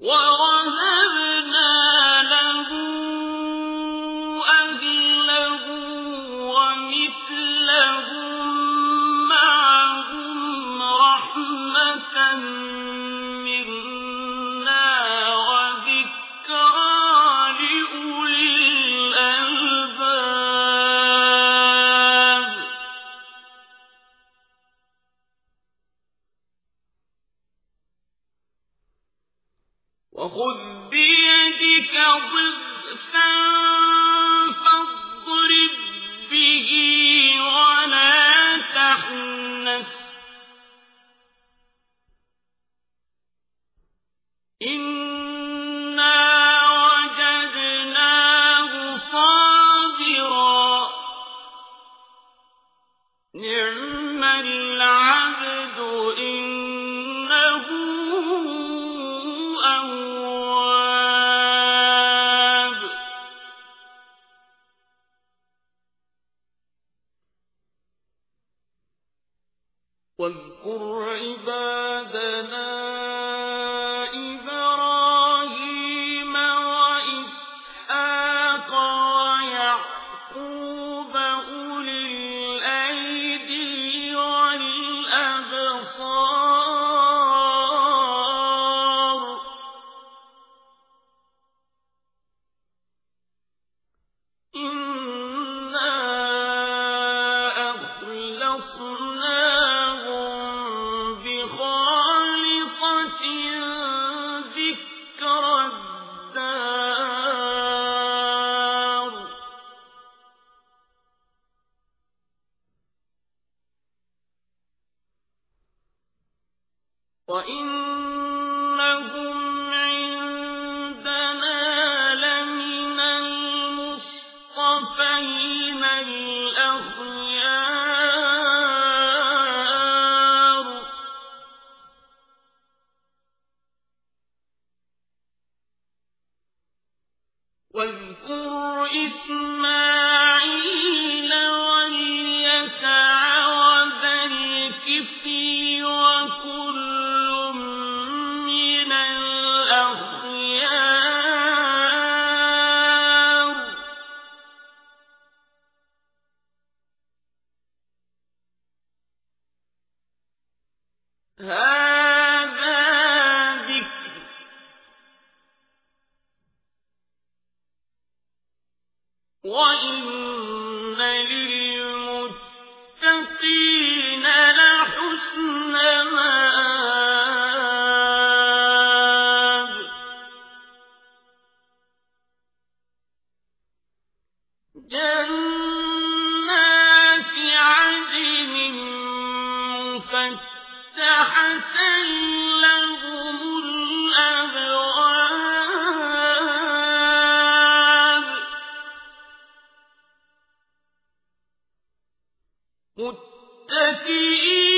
我往。وخذ بيدك ضغفا فاضرب به ولا تحنث. إنا وجدناه صابرا. نعم العالم واذكر عبادنا 问哥。متكئين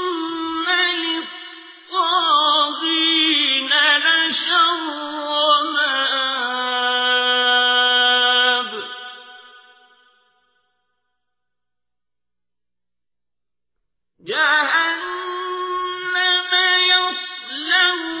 جهنم يصلونها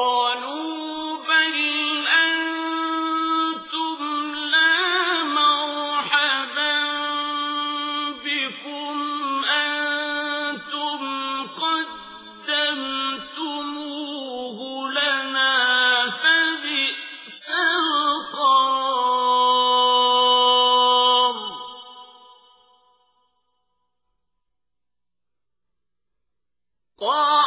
قال